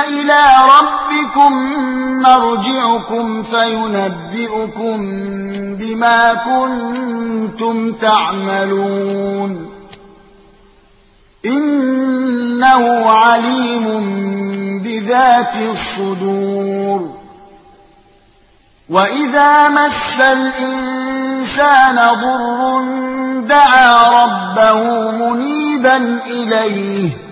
إلى ربكم مرجعكم فينبئكم بما كنتم تعملون. إنه عليم بذات الصدور. وإذا مس الإنسان ضر دعا ربه منيبا إليه.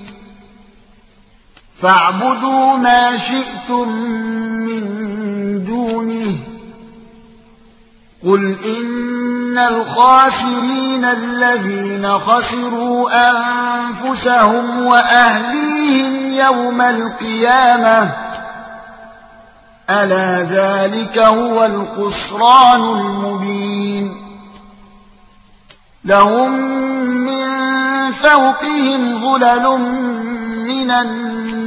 فاعبدوا ما شئتم من دونه. قل إن الخاسرين الذين خسروا أنفسهم وأهليهم يوم القيامة ألا ذلك هو الخسران المبين. لهم من فوقهم ظلل من النار.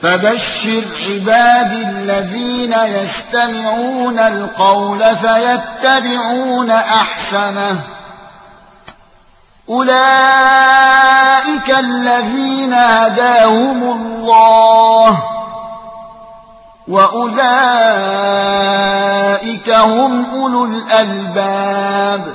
فبشر عبادي الذين يستمعون القول فيتبعون أحسنه. أولئك الذين هداهم الله وأولئك هم أولو الألباب.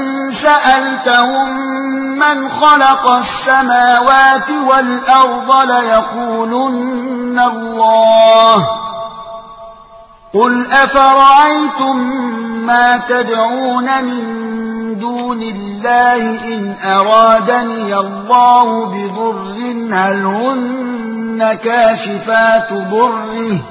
سألتهم من خلق السماوات والأرض ليقولن الله. قل أفرأيتم ما تدعون من دون الله إن أرادني الله بضر هل هن كاشفات ضره؟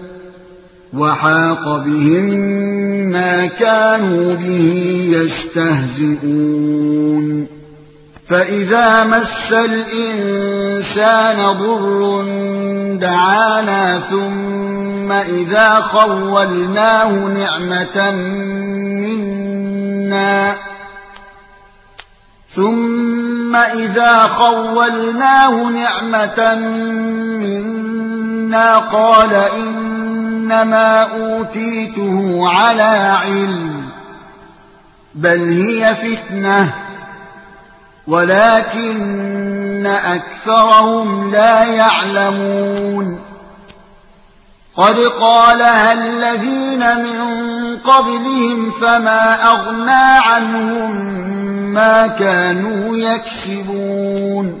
وحاق بهم ما كانوا به يستهزئون. فإذا مس الإنسان ضر دعانا ثم إذا خولناه نعمة منا ثم إذا خولناه نعمة منا قال إن إنما أوتيته على علم بل هي فتنة ولكن أكثرهم لا يعلمون. قد قالها الذين من قبلهم فما أغنى عنهم ما كانوا يكسبون.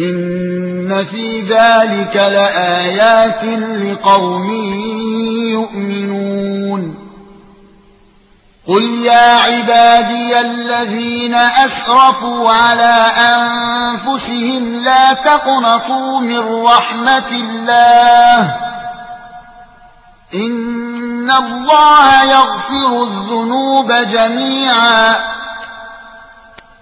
إن في ذلك لآيات لقوم يؤمنون قل يا عبادي الذين أسرفوا على أنفسهم لا تقنطوا من رحمة الله إن الله يغفر الذنوب جميعا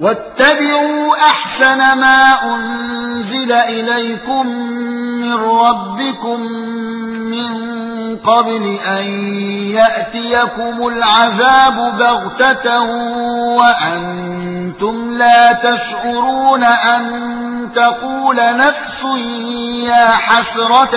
واتبعوا أحسن ما أنزل إليكم من ربكم من قبل أن يأتيكم العذاب بغتة وأنتم لا تشعرون أن تقول نفس يا حسرة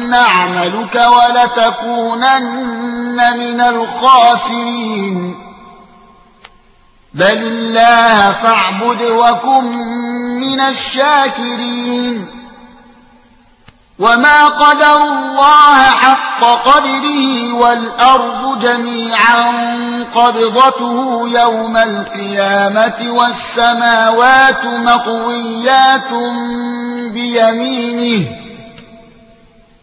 ليحبطن عملك ولتكونن من الخاسرين. بل الله فاعبد وكن من الشاكرين. وما قدر الله حق قدره والأرض جميعا قبضته يوم القيامة والسماوات مطويات بيمينه.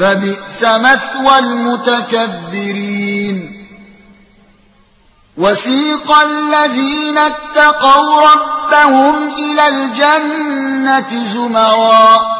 فبئس مثوى المتكبرين. وسيق الذين اتقوا ربهم إلى الجنة زمرا.